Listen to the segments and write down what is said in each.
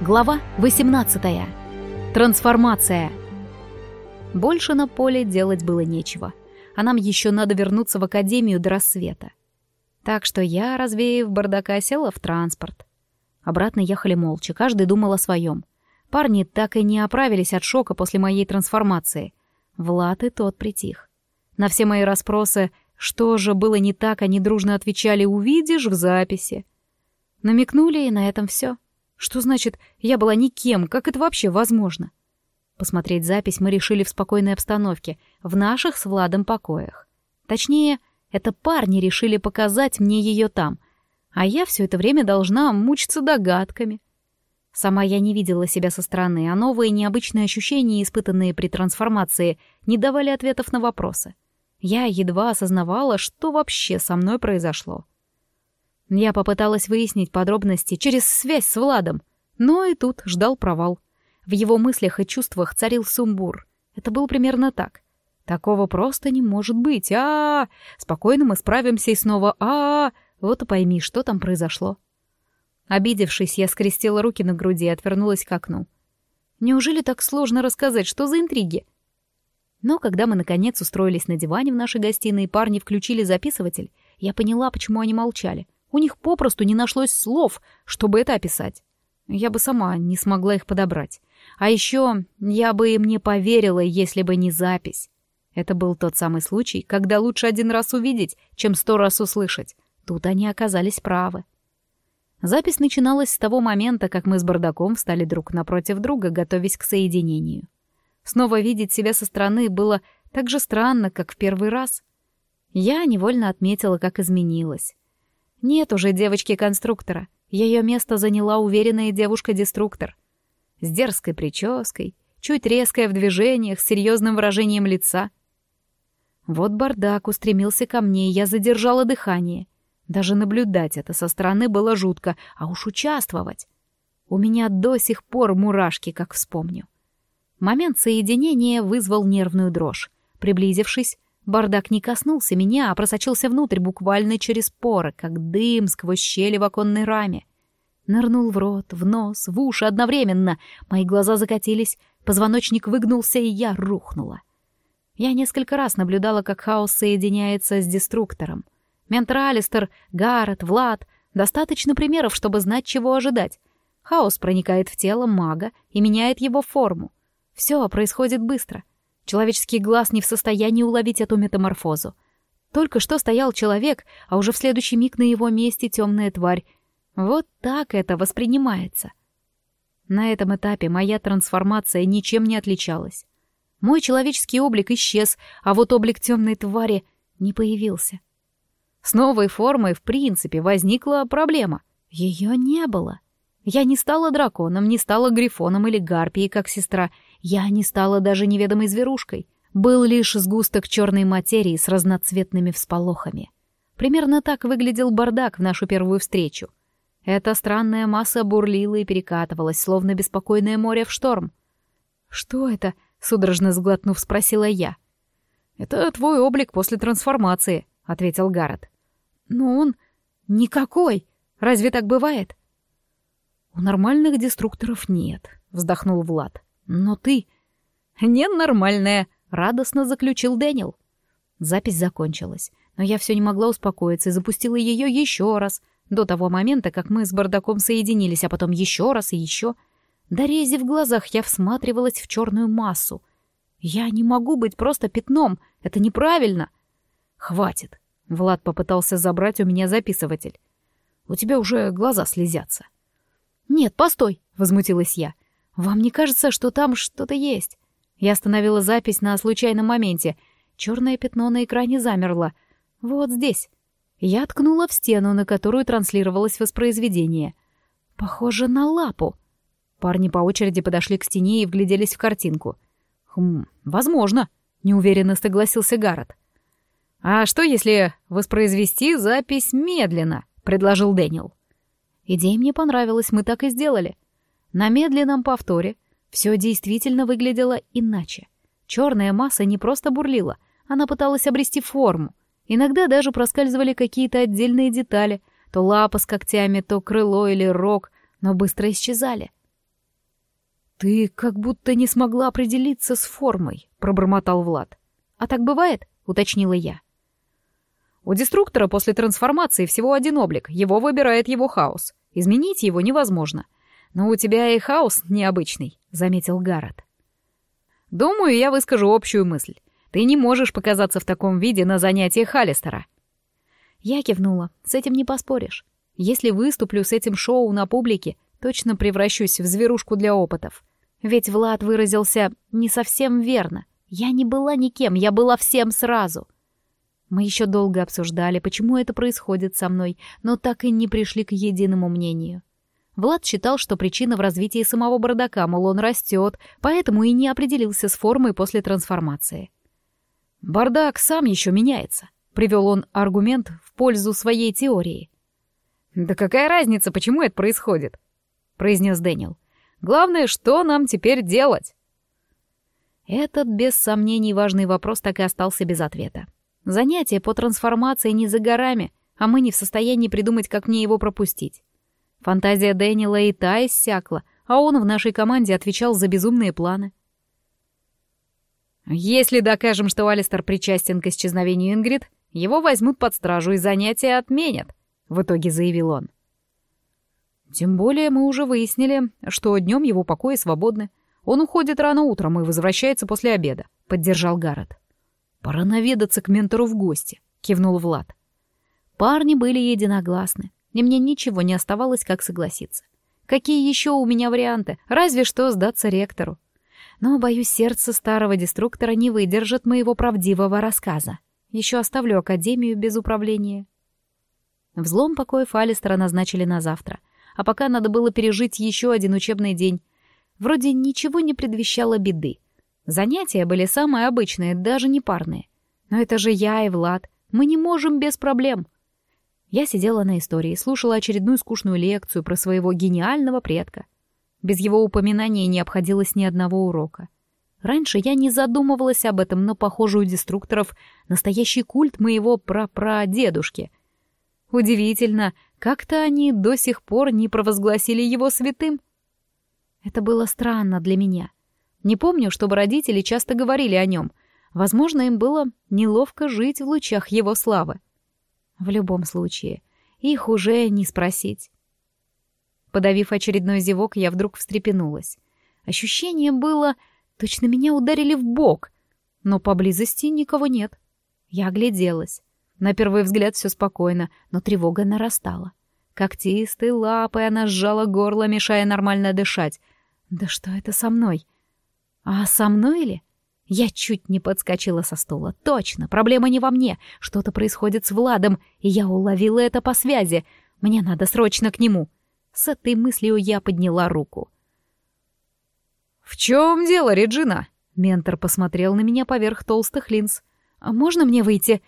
Глава 18. Трансформация. Больше на поле делать было нечего, а нам еще надо вернуться в академию до рассвета. Так что я, развеяв бардака, села в транспорт. Обратно ехали молча, каждый думал о своем. Парни так и не оправились от шока после моей трансформации. Влад и тот притих. На все мои расспросы, что же было не так, они дружно отвечали «увидишь в записи». Намекнули, и на этом все. Что значит, я была никем? Как это вообще возможно? Посмотреть запись мы решили в спокойной обстановке, в наших с Владом покоях. Точнее, это парни решили показать мне ее там, а я все это время должна мучиться догадками. Сама я не видела себя со стороны, а новые необычные ощущения, испытанные при трансформации, не давали ответов на вопросы. Я едва осознавала, что вообще со мной произошло. Я попыталась выяснить подробности через связь с Владом, но и тут ждал провал. В его мыслях и чувствах царил сумбур. Это было примерно так. Такого просто не может быть. А, -а, -а! Спокойно мы справимся и снова а, -а, -а! Вот и пойми, что там произошло. Обидевшись, я скрестила руки на груди и отвернулась к окну. Неужели так сложно рассказать, что за интриги? Но когда мы, наконец, устроились на диване в нашей гостиной, парни включили записыватель, я поняла, почему они молчали — у них попросту не нашлось слов, чтобы это описать. Я бы сама не смогла их подобрать. А еще я бы им не поверила, если бы не запись. Это был тот самый случай, когда лучше один раз увидеть, чем сто раз услышать. Тут они оказались правы. Запись начиналась с того момента, как мы с бардаком встали друг напротив друга, готовясь к соединению. Снова видеть себя со стороны было так же странно, как в первый раз. Я невольно отметила, как изменилась. Нет уже девочки-конструктора. Ее место заняла уверенная девушка-деструктор. С дерзкой прической, чуть резкая в движениях, с серьезным выражением лица. Вот бардак устремился ко мне, и я задержала дыхание. Даже наблюдать это со стороны было жутко, а уж участвовать. У меня до сих пор мурашки, как вспомню. Момент соединения вызвал нервную дрожь. Приблизившись, Бардак не коснулся меня, а просочился внутрь буквально через поры, как дым сквозь щели в оконной раме. Нырнул в рот, в нос, в уши одновременно. Мои глаза закатились, позвоночник выгнулся, и я рухнула. Я несколько раз наблюдала, как хаос соединяется с деструктором. Ментор Алистер, Гаррет, Влад — достаточно примеров, чтобы знать, чего ожидать. Хаос проникает в тело мага и меняет его форму. Все происходит быстро. Человеческий глаз не в состоянии уловить эту метаморфозу. Только что стоял человек, а уже в следующий миг на его месте темная тварь. Вот так это воспринимается. На этом этапе моя трансформация ничем не отличалась. Мой человеческий облик исчез, а вот облик темной твари не появился. С новой формой, в принципе, возникла проблема. Ее не было. Я не стала драконом, не стала грифоном или гарпией, как сестра — я не стала даже неведомой зверушкой. Был лишь сгусток черной материи с разноцветными всполохами. Примерно так выглядел бардак в нашу первую встречу. Эта странная масса бурлила и перекатывалась, словно беспокойное море в шторм. «Что это?» — судорожно сглотнув, спросила я. «Это твой облик после трансформации», — ответил Гаррет. «Но он никакой. Разве так бывает?» «У нормальных деструкторов нет», — вздохнул Влад. «Но ты...» «Ненормальная», — радостно заключил Дэниел. Запись закончилась, но я все не могла успокоиться и запустила ее еще раз, до того момента, как мы с бардаком соединились, а потом еще раз и еще. До рези в глазах я всматривалась в черную массу. Я не могу быть просто пятном, это неправильно. «Хватит», — Влад попытался забрать у меня записыватель. «У тебя уже глаза слезятся». «Нет, постой», — возмутилась я. «Вам не кажется, что там что-то есть?» Я остановила запись на случайном моменте. Черное пятно на экране замерло. Вот здесь. Я ткнула в стену, на которую транслировалось воспроизведение. Похоже на лапу. Парни по очереди подошли к стене и вгляделись в картинку. «Хм, возможно», — неуверенно согласился Гаррет. «А что, если воспроизвести запись медленно?» — предложил Дэниел. Идея мне понравилась, мы так и сделали. На медленном повторе все действительно выглядело иначе. Черная масса не просто бурлила, она пыталась обрести форму. Иногда даже проскальзывали какие-то отдельные детали, то лапа с когтями, то крыло или рог, но быстро исчезали. «Ты как будто не смогла определиться с формой», — пробормотал Влад. «А так бывает?» — уточнила я. «У деструктора после трансформации всего один облик, его выбирает его хаос. Изменить его невозможно. Но у тебя и хаос необычный», — заметил Гаррет. «Думаю, я выскажу общую мысль. Ты не можешь показаться в таком виде на занятиях Халлистера». Я кивнула. С этим не поспоришь. Если выступлю с этим шоу на публике, точно превращусь в зверушку для опытов. Ведь Влад выразился не совсем верно. Я не была никем, я была всем сразу. Мы еще долго обсуждали, почему это происходит со мной, но так и не пришли к единому мнению. Влад считал, что причина в развитии самого бардака, мол, он растет, поэтому и не определился с формой после трансформации. «Бардак сам еще меняется», — привел он аргумент в пользу своей теории. «Да какая разница, почему это происходит?» — произнес Дэниел. «Главное, что нам теперь делать?» Этот, без сомнений, важный вопрос так и остался без ответа. Занятие по трансформации не за горами, а мы не в состоянии придумать, как мне его пропустить. Фантазия Дэниела и та иссякла, а он в нашей команде отвечал за безумные планы. «Если докажем, что Алистер причастен к исчезновению Ингрид, его возьмут под стражу и занятия отменят», — в итоге заявил он. «Тем более мы уже выяснили, что днем его покои свободны. Он уходит рано утром и возвращается после обеда», — поддержал Гаррет. «Пора наведаться к ментору в гости», — кивнул Влад. Парни были единогласны и мне ничего не оставалось, как согласиться. Какие еще у меня варианты? Разве что сдаться ректору. Но, боюсь, сердце старого деструктора не выдержит моего правдивого рассказа. Еще оставлю Академию без управления. Взлом покоев Алистера назначили на завтра. А пока надо было пережить еще один учебный день. Вроде ничего не предвещало беды. Занятия были самые обычные, даже не парные. Но это же я и Влад. Мы не можем без проблем. Я сидела на истории, слушала очередную скучную лекцию про своего гениального предка. Без его упоминания не обходилось ни одного урока. Раньше я не задумывалась об этом, но, похоже, у деструкторов настоящий культ моего прапрадедушки. Удивительно, как-то они до сих пор не провозгласили его святым. Это было странно для меня. Не помню, чтобы родители часто говорили о нем. Возможно, им было неловко жить в лучах его славы. В любом случае, их уже не спросить. Подавив очередной зевок, я вдруг встрепенулась. Ощущение было, точно меня ударили в бок, но поблизости никого нет. Я огляделась. На первый взгляд все спокойно, но тревога нарастала. Когтистой лапой она сжала горло, мешая нормально дышать. Да что это со мной? А со мной ли? Я чуть не подскочила со стула. Точно, проблема не во мне. Что-то происходит с Владом, и я уловила это по связи. Мне надо срочно к нему. С этой мыслью я подняла руку. «В чем дело, Реджина?» Ментор посмотрел на меня поверх толстых линз. «А можно мне выйти?»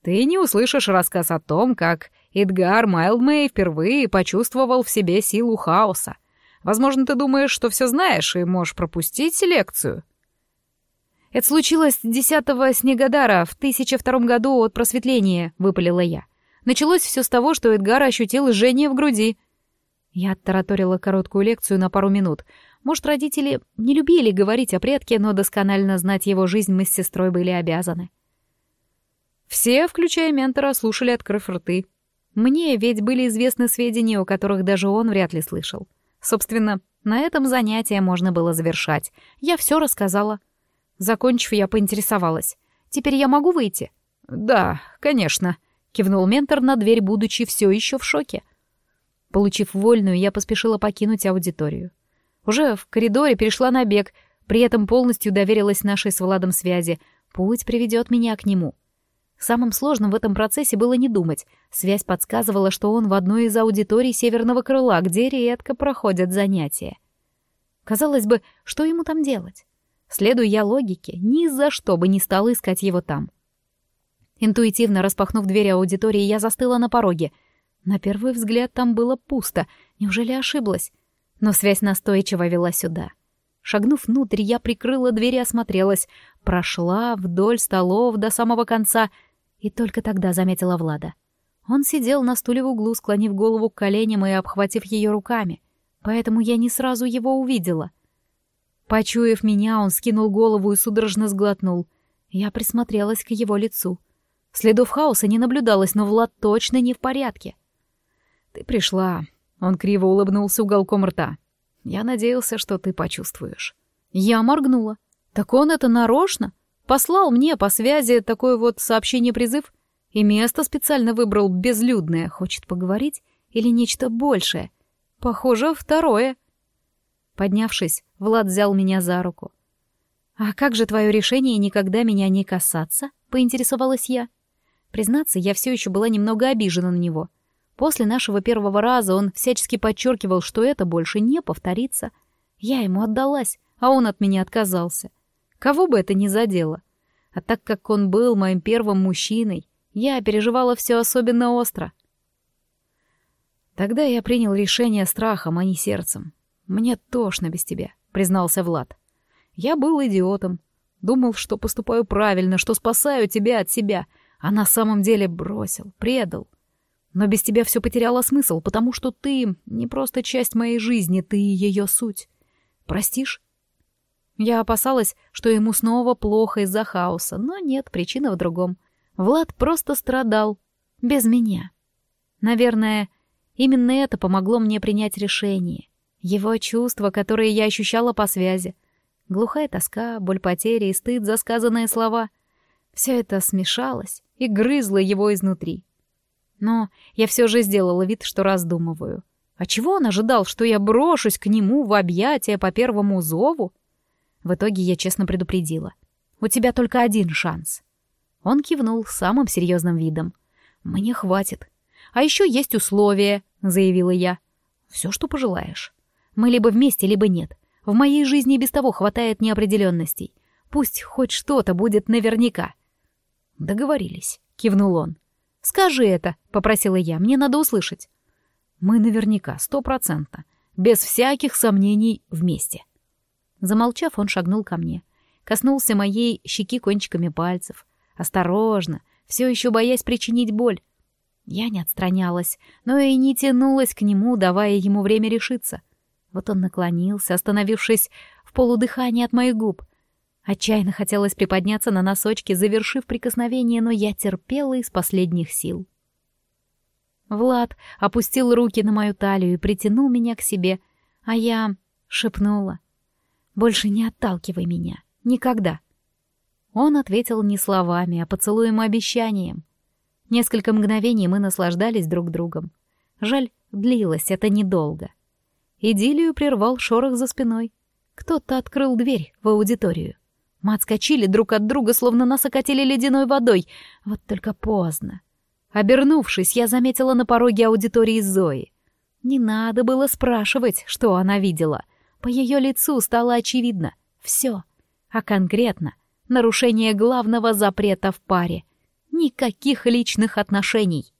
«Ты не услышишь рассказ о том, как Эдгар Майлдмей впервые почувствовал в себе силу хаоса. Возможно, ты думаешь, что все знаешь и можешь пропустить селекцию?» «Это случилось 10-го Снегодара в 1002 году от просветления», — выпалила я. Началось все с того, что Эдгар ощутил жжение в груди. Я оттараторила короткую лекцию на пару минут. Может, родители не любили говорить о предке, но досконально знать его жизнь мы с сестрой были обязаны. Все, включая ментора, слушали, открыв рты. Мне ведь были известны сведения, о которых даже он вряд ли слышал. Собственно, на этом занятие можно было завершать. Я все рассказала. Закончив, я поинтересовалась. «Теперь я могу выйти?» «Да, конечно», — кивнул ментор на дверь, будучи все еще в шоке. Получив вольную, я поспешила покинуть аудиторию. Уже в коридоре перешла на бег, при этом полностью доверилась нашей с Владом связи. Путь приведет меня к нему. Самым сложным в этом процессе было не думать. Связь подсказывала, что он в одной из аудиторий северного крыла, где редко проходят занятия. Казалось бы, что ему там делать? Следуя логике, ни за что бы не стала искать его там. Интуитивно распахнув дверь аудитории, я застыла на пороге. На первый взгляд там было пусто. Неужели ошиблась? Но связь настойчиво вела сюда. Шагнув внутрь, я прикрыла дверь и осмотрелась. Прошла вдоль столов до самого конца и только тогда заметила Влада. Он сидел на стуле в углу, склонив голову к коленям и обхватив ее руками. Поэтому я не сразу его увидела — Почуяв меня, он скинул голову и судорожно сглотнул. Я присмотрелась к его лицу. Следов хаоса не наблюдалось, но Влад точно не в порядке. «Ты пришла». Он криво улыбнулся уголком рта. «Я надеялся, что ты почувствуешь». Я моргнула. «Так он это нарочно? Послал мне по связи такое вот сообщение-призыв? И место специально выбрал безлюдное. Хочет поговорить? Или нечто большее? Похоже, второе». Поднявшись, Влад взял меня за руку. «А как же твое решение никогда меня не касаться?» — поинтересовалась я. Признаться, я все еще была немного обижена на него. После нашего первого раза он всячески подчеркивал, что это больше не повторится. Я ему отдалась, а он от меня отказался. Кого бы это ни задело. А так как он был моим первым мужчиной, я переживала все особенно остро. Тогда я принял решение страхом, а не сердцем. «Мне тошно без тебя», — признался Влад. «Я был идиотом. Думал, что поступаю правильно, что спасаю тебя от себя, а на самом деле бросил, предал. Но без тебя все потеряло смысл, потому что ты не просто часть моей жизни, ты ее суть. Простишь?» Я опасалась, что ему снова плохо из-за хаоса, но нет, причина в другом. Влад просто страдал. Без меня. Наверное, именно это помогло мне принять решение. Его чувства, которые я ощущала по связи. Глухая тоска, боль потери и стыд за сказанные слова. Все это смешалось и грызло его изнутри. Но я все же сделала вид, что раздумываю. А чего он ожидал, что я брошусь к нему в объятия по первому зову? В итоге я честно предупредила. «У тебя только один шанс». Он кивнул самым серьезным видом. «Мне хватит. А еще есть условия», — заявила я. «Все, что пожелаешь». Мы либо вместе, либо нет. В моей жизни и без того хватает неопределенностей. Пусть хоть что-то будет наверняка. Договорились, кивнул он. Скажи это, попросила я, мне надо услышать. Мы наверняка, стопроцентно, без всяких сомнений вместе. Замолчав, он шагнул ко мне, коснулся моей щеки кончиками пальцев. Осторожно, все еще боясь причинить боль. Я не отстранялась, но и не тянулась к нему, давая ему время решиться. Вот он наклонился, остановившись в полудыхании от моих губ. Отчаянно хотелось приподняться на носочки, завершив прикосновение, но я терпела из последних сил. Влад опустил руки на мою талию и притянул меня к себе, а я шепнула. «Больше не отталкивай меня. Никогда». Он ответил не словами, а поцелуем и обещанием. Несколько мгновений мы наслаждались друг другом. Жаль, длилось это недолго. Идиллию прервал шорох за спиной. Кто-то открыл дверь в аудиторию. Мы отскочили друг от друга, словно нас окатили ледяной водой. Вот только поздно. Обернувшись, я заметила на пороге аудитории Зои. Не надо было спрашивать, что она видела. По ее лицу стало очевидно. Все. А конкретно — нарушение главного запрета в паре. Никаких личных отношений.